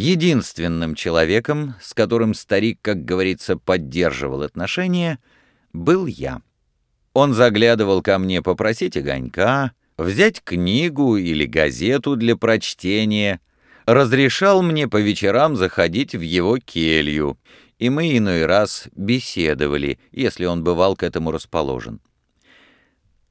Единственным человеком, с которым старик, как говорится, поддерживал отношения, был я. Он заглядывал ко мне попросить огонька, взять книгу или газету для прочтения, разрешал мне по вечерам заходить в его келью, и мы иной раз беседовали, если он бывал к этому расположен.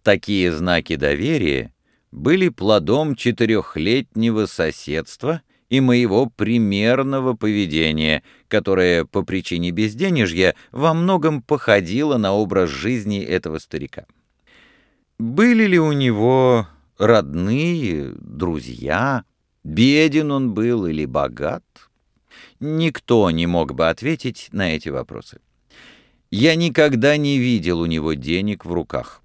Такие знаки доверия были плодом четырехлетнего соседства и моего примерного поведения, которое по причине безденежья во многом походило на образ жизни этого старика. Были ли у него родные, друзья, беден он был или богат? Никто не мог бы ответить на эти вопросы. Я никогда не видел у него денег в руках.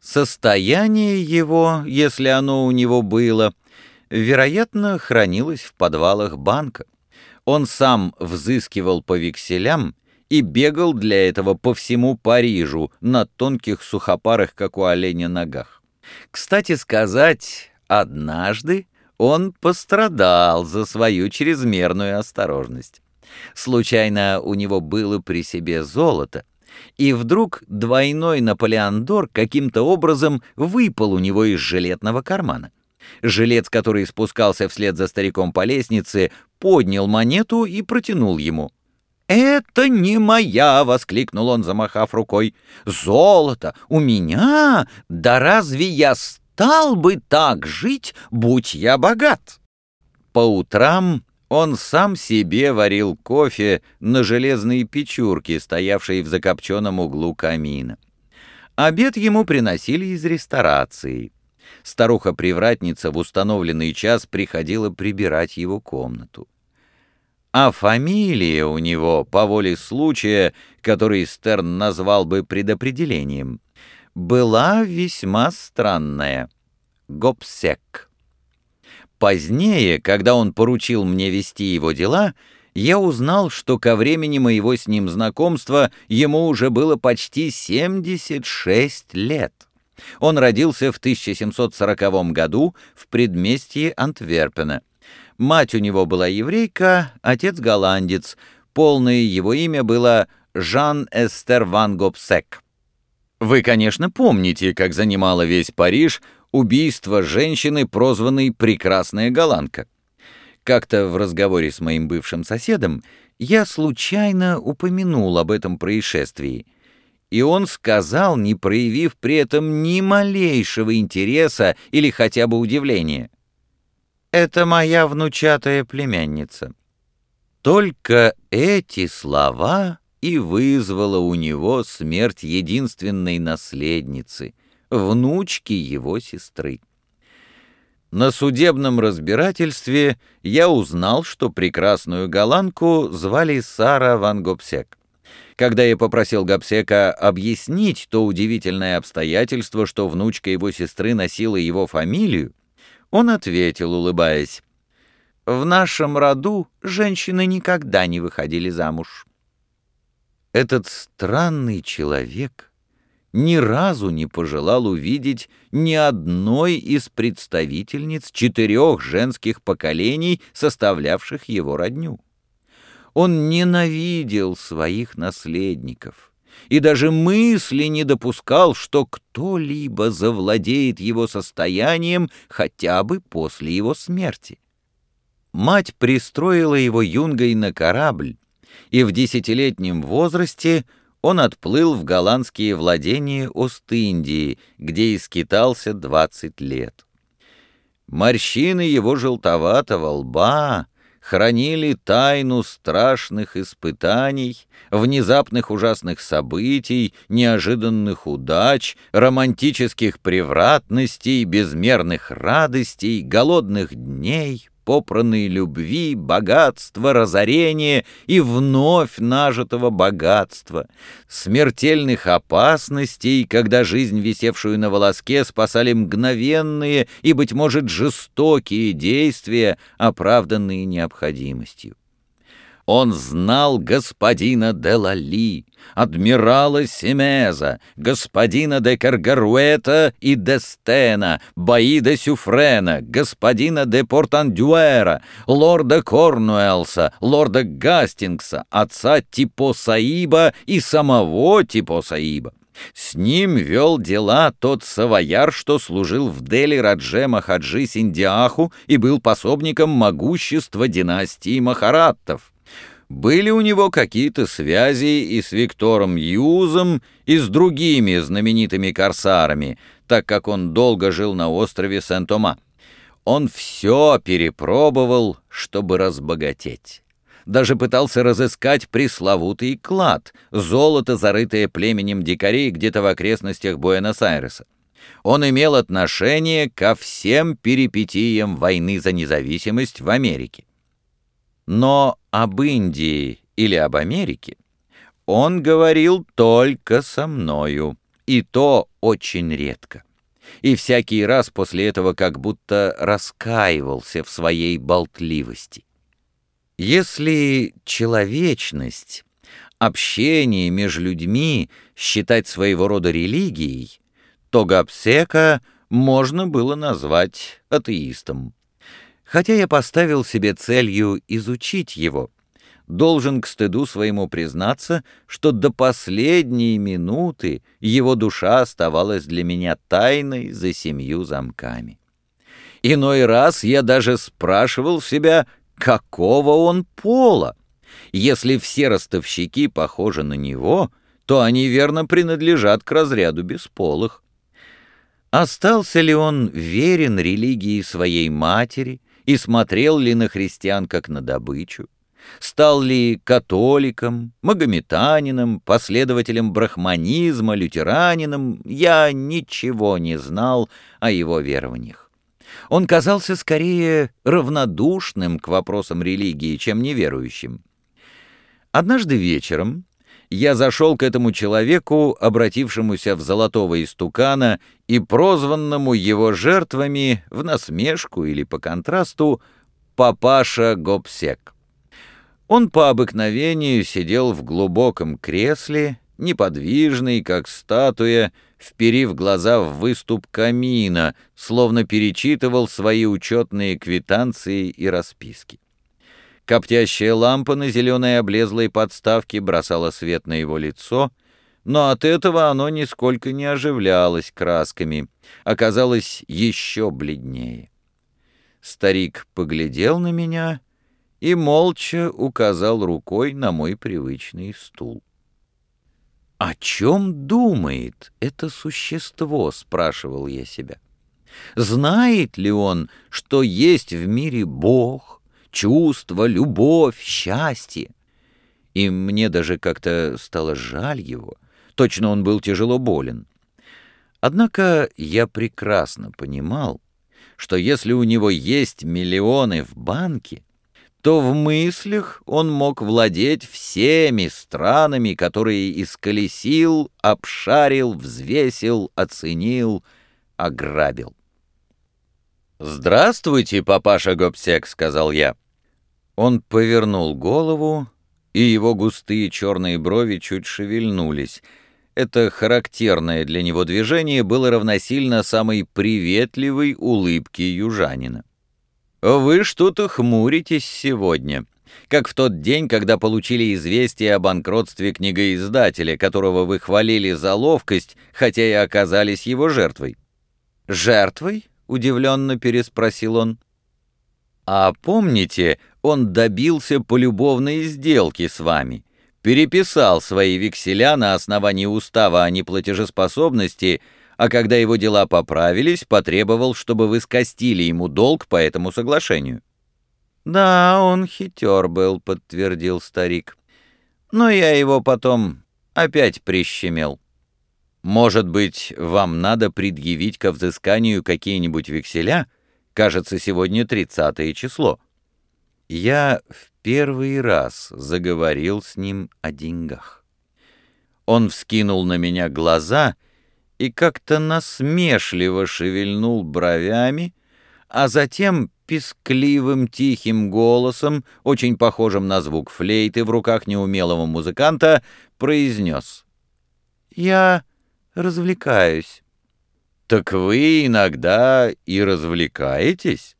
Состояние его, если оно у него было, вероятно, хранилось в подвалах банка. Он сам взыскивал по векселям и бегал для этого по всему Парижу на тонких сухопарах, как у оленя, ногах. Кстати сказать, однажды он пострадал за свою чрезмерную осторожность. Случайно у него было при себе золото, и вдруг двойной Наполеондор каким-то образом выпал у него из жилетного кармана. Жилец, который спускался вслед за стариком по лестнице, поднял монету и протянул ему. «Это не моя!» — воскликнул он, замахав рукой. «Золото! У меня! Да разве я стал бы так жить, будь я богат?» По утрам он сам себе варил кофе на железной печурке, стоявшей в закопченном углу камина. Обед ему приносили из ресторации. Старуха-привратница в установленный час приходила прибирать его комнату. А фамилия у него, по воле случая, который Стерн назвал бы предопределением, была весьма странная — Гопсек. Позднее, когда он поручил мне вести его дела, я узнал, что ко времени моего с ним знакомства ему уже было почти 76 лет. Он родился в 1740 году в предместье Антверпена. Мать у него была еврейка, отец голландец. Полное его имя было Жан-Эстер Ван Гопсек. Вы, конечно, помните, как занимала весь Париж убийство женщины, прозванной «Прекрасная голландка». Как-то в разговоре с моим бывшим соседом я случайно упомянул об этом происшествии, и он сказал, не проявив при этом ни малейшего интереса или хотя бы удивления. «Это моя внучатая племянница». Только эти слова и вызвала у него смерть единственной наследницы, внучки его сестры. На судебном разбирательстве я узнал, что прекрасную голландку звали Сара Ван Гопсек. Когда я попросил Гопсека объяснить то удивительное обстоятельство, что внучка его сестры носила его фамилию, он ответил, улыбаясь, «В нашем роду женщины никогда не выходили замуж». Этот странный человек — ни разу не пожелал увидеть ни одной из представительниц четырех женских поколений, составлявших его родню. Он ненавидел своих наследников и даже мысли не допускал, что кто-либо завладеет его состоянием хотя бы после его смерти. Мать пристроила его юнгой на корабль, и в десятилетнем возрасте – он отплыл в голландские владения Ост-Индии, где и скитался 20 лет. Морщины его желтоватого лба хранили тайну страшных испытаний, внезапных ужасных событий, неожиданных удач, романтических превратностей, безмерных радостей, голодных дней, попранной любви, богатства, разорения и вновь нажитого богатства, смертельных опасностей, когда жизнь, висевшую на волоске, спасали мгновенные и, быть может, жестокие действия, оправданные необходимостью. Он знал господина де Лали, адмирала Семеза, господина де Каргаруэта и де Стена, бои де Сюфрена, господина де Портандюэра, лорда Корнуэлса, лорда Гастингса, отца Типо Саиба и самого Типо Саиба. С ним вел дела тот савояр, что служил в Дели Радже Махаджи Синдиаху и был пособником могущества династии Махараттов. Были у него какие-то связи и с Виктором Юзом, и с другими знаменитыми корсарами, так как он долго жил на острове Сент-Тома. Он все перепробовал, чтобы разбогатеть. Даже пытался разыскать пресловутый клад, золото, зарытое племенем дикарей где-то в окрестностях Буэнос-Айреса. Он имел отношение ко всем перипетиям войны за независимость в Америке. Но об Индии или об Америке он говорил только со мною, и то очень редко. И всякий раз после этого как будто раскаивался в своей болтливости. Если человечность, общение между людьми считать своего рода религией, то Гапсека можно было назвать атеистом. Хотя я поставил себе целью изучить его, должен к стыду своему признаться, что до последней минуты его душа оставалась для меня тайной за семью замками. Иной раз я даже спрашивал себя, какого он пола. Если все ростовщики похожи на него, то они верно принадлежат к разряду бесполых. Остался ли он верен религии своей матери, и смотрел ли на христиан как на добычу, стал ли католиком, магометанином, последователем брахманизма, лютеранином, я ничего не знал о его верованиях. Он казался скорее равнодушным к вопросам религии, чем неверующим. Однажды вечером я зашел к этому человеку, обратившемуся в золотого истукана и прозванному его жертвами в насмешку или по контрасту «папаша Гобсек». Он по обыкновению сидел в глубоком кресле, неподвижный, как статуя, вперив глаза в выступ камина, словно перечитывал свои учетные квитанции и расписки. Коптящая лампа на зеленой облезлой подставке бросала свет на его лицо, но от этого оно нисколько не оживлялось красками, оказалось еще бледнее. Старик поглядел на меня и молча указал рукой на мой привычный стул. «О чем думает это существо?» — спрашивал я себя. «Знает ли он, что есть в мире Бог, чувство, любовь, счастье. И мне даже как-то стало жаль его. Точно он был тяжело болен. Однако я прекрасно понимал, что если у него есть миллионы в банке, то в мыслях он мог владеть всеми странами, которые исколесил, обшарил, взвесил, оценил, ограбил. «Здравствуйте, папаша Гобсек», — сказал я. Он повернул голову, и его густые черные брови чуть шевельнулись. Это характерное для него движение было равносильно самой приветливой улыбке южанина. «Вы что-то хмуритесь сегодня», как в тот день, когда получили известие о банкротстве книгоиздателя, которого вы хвалили за ловкость, хотя и оказались его жертвой. «Жертвой?» Удивленно переспросил он. А помните, он добился полюбовной сделки с вами, переписал свои векселя на основании устава о неплатежеспособности, а когда его дела поправились, потребовал, чтобы вы скостили ему долг по этому соглашению. «Да, он хитер был», — подтвердил старик. «Но я его потом опять прищемел». Может быть, вам надо предъявить ко взысканию какие-нибудь векселя? Кажется, сегодня тридцатое число. Я в первый раз заговорил с ним о деньгах. Он вскинул на меня глаза и как-то насмешливо шевельнул бровями, а затем пескливым тихим голосом, очень похожим на звук флейты в руках неумелого музыканта, произнес. «Я развлекаюсь». «Так вы иногда и развлекаетесь?»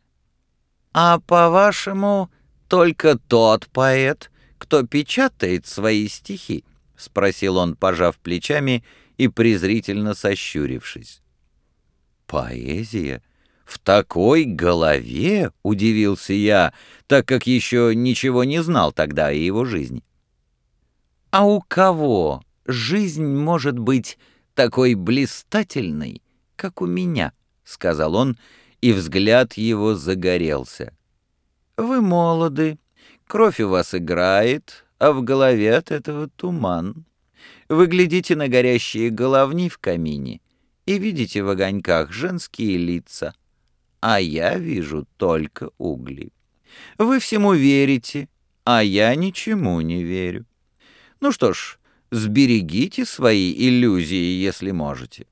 «А по-вашему, только тот поэт, кто печатает свои стихи?» — спросил он, пожав плечами и презрительно сощурившись. «Поэзия? В такой голове?» — удивился я, так как еще ничего не знал тогда о его жизни. «А у кого жизнь может быть такой блистательной, как у меня?» — сказал он, и взгляд его загорелся. «Вы молоды, кровь у вас играет, а в голове от этого туман. Вы глядите на горящие головни в камине и видите в огоньках женские лица, а я вижу только угли. Вы всему верите, а я ничему не верю. Ну что ж, сберегите свои иллюзии, если можете.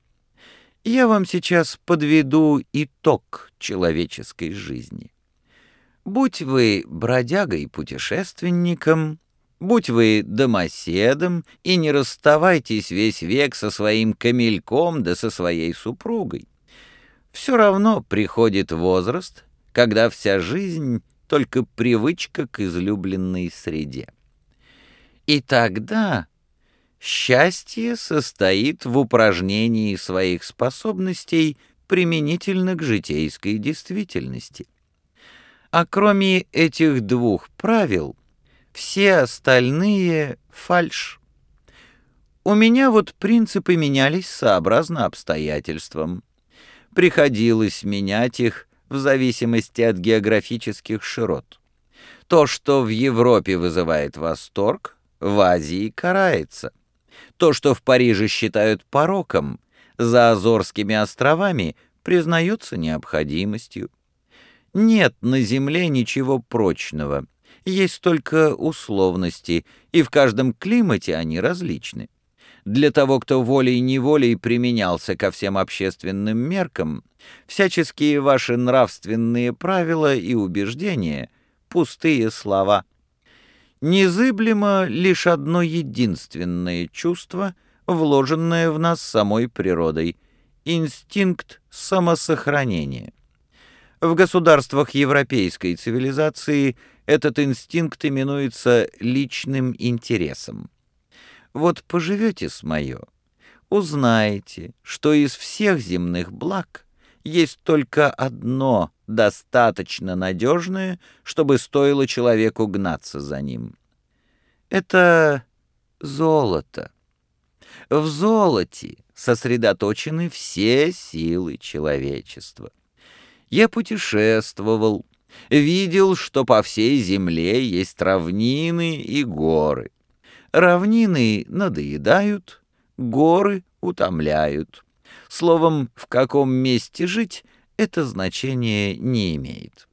Я вам сейчас подведу итог человеческой жизни. Будь вы бродягой-путешественником, Будь вы домоседом и не расставайтесь весь век со своим камельком да со своей супругой. Все равно приходит возраст, когда вся жизнь — только привычка к излюбленной среде. И тогда счастье состоит в упражнении своих способностей применительно к житейской действительности. А кроме этих двух правил — все остальные — фальшь. У меня вот принципы менялись сообразно обстоятельствам. Приходилось менять их в зависимости от географических широт. То, что в Европе вызывает восторг, в Азии карается. То, что в Париже считают пороком, за Азорскими островами признается необходимостью. Нет на Земле ничего прочного — есть только условности, и в каждом климате они различны. Для того, кто волей-неволей применялся ко всем общественным меркам, всяческие ваши нравственные правила и убеждения — пустые слова. Незыблемо лишь одно единственное чувство, вложенное в нас самой природой — инстинкт самосохранения. В государствах европейской цивилизации этот инстинкт именуется личным интересом. Вот поживете с мое, узнаете, что из всех земных благ есть только одно достаточно надежное, чтобы стоило человеку гнаться за ним. Это золото. В золоте сосредоточены все силы человечества. Я путешествовал, видел, что по всей земле есть равнины и горы. Равнины надоедают, горы утомляют. Словом, в каком месте жить, это значение не имеет.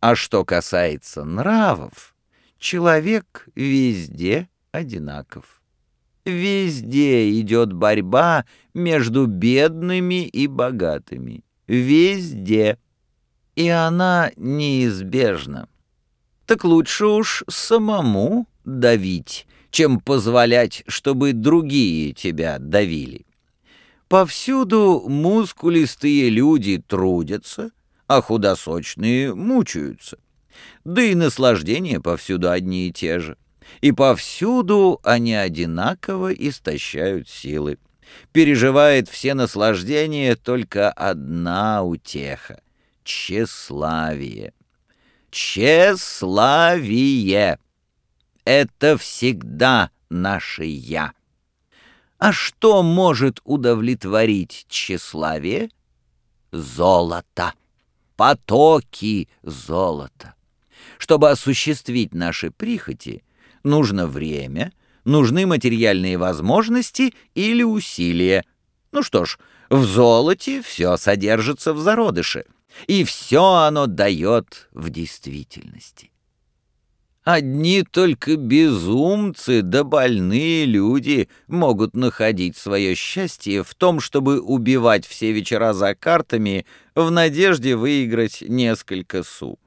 А что касается нравов, человек везде одинаков. Везде идет борьба между бедными и богатыми везде. И она неизбежна. Так лучше уж самому давить, чем позволять, чтобы другие тебя давили. Повсюду мускулистые люди трудятся, а худосочные мучаются. Да и наслаждения повсюду одни и те же. И повсюду они одинаково истощают силы переживает все наслаждения только одна утеха — тщеславие. Тщеславие — это всегда наше «я». А что может удовлетворить тщеславие? Золото, потоки золота. Чтобы осуществить наши прихоти, нужно время — нужны материальные возможности или усилия. Ну что ж, в золоте все содержится в зародыше, и все оно дает в действительности. Одни только безумцы да больные люди могут находить свое счастье в том, чтобы убивать все вечера за картами в надежде выиграть несколько су.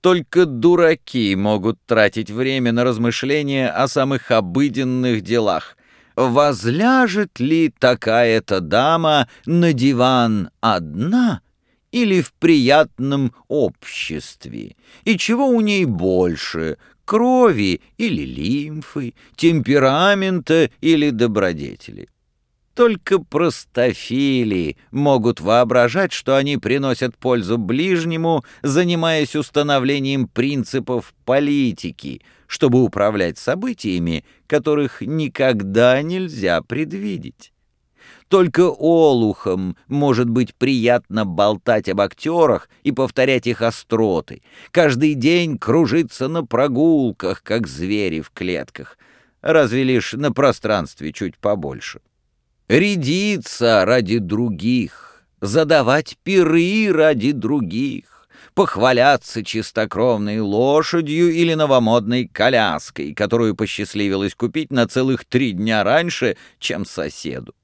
Только дураки могут тратить время на размышления о самых обыденных делах. Возляжет ли такая-то дама на диван одна или в приятном обществе? И чего у ней больше, крови или лимфы, темперамента или добродетели? Только простофили могут воображать, что они приносят пользу ближнему, занимаясь установлением принципов политики, чтобы управлять событиями, которых никогда нельзя предвидеть. Только олухам может быть приятно болтать об актерах и повторять их остроты, каждый день кружиться на прогулках, как звери в клетках, разве лишь на пространстве чуть побольше. Рядиться ради других, задавать пиры ради других, похваляться чистокровной лошадью или новомодной коляской, которую посчастливилось купить на целых три дня раньше, чем соседу.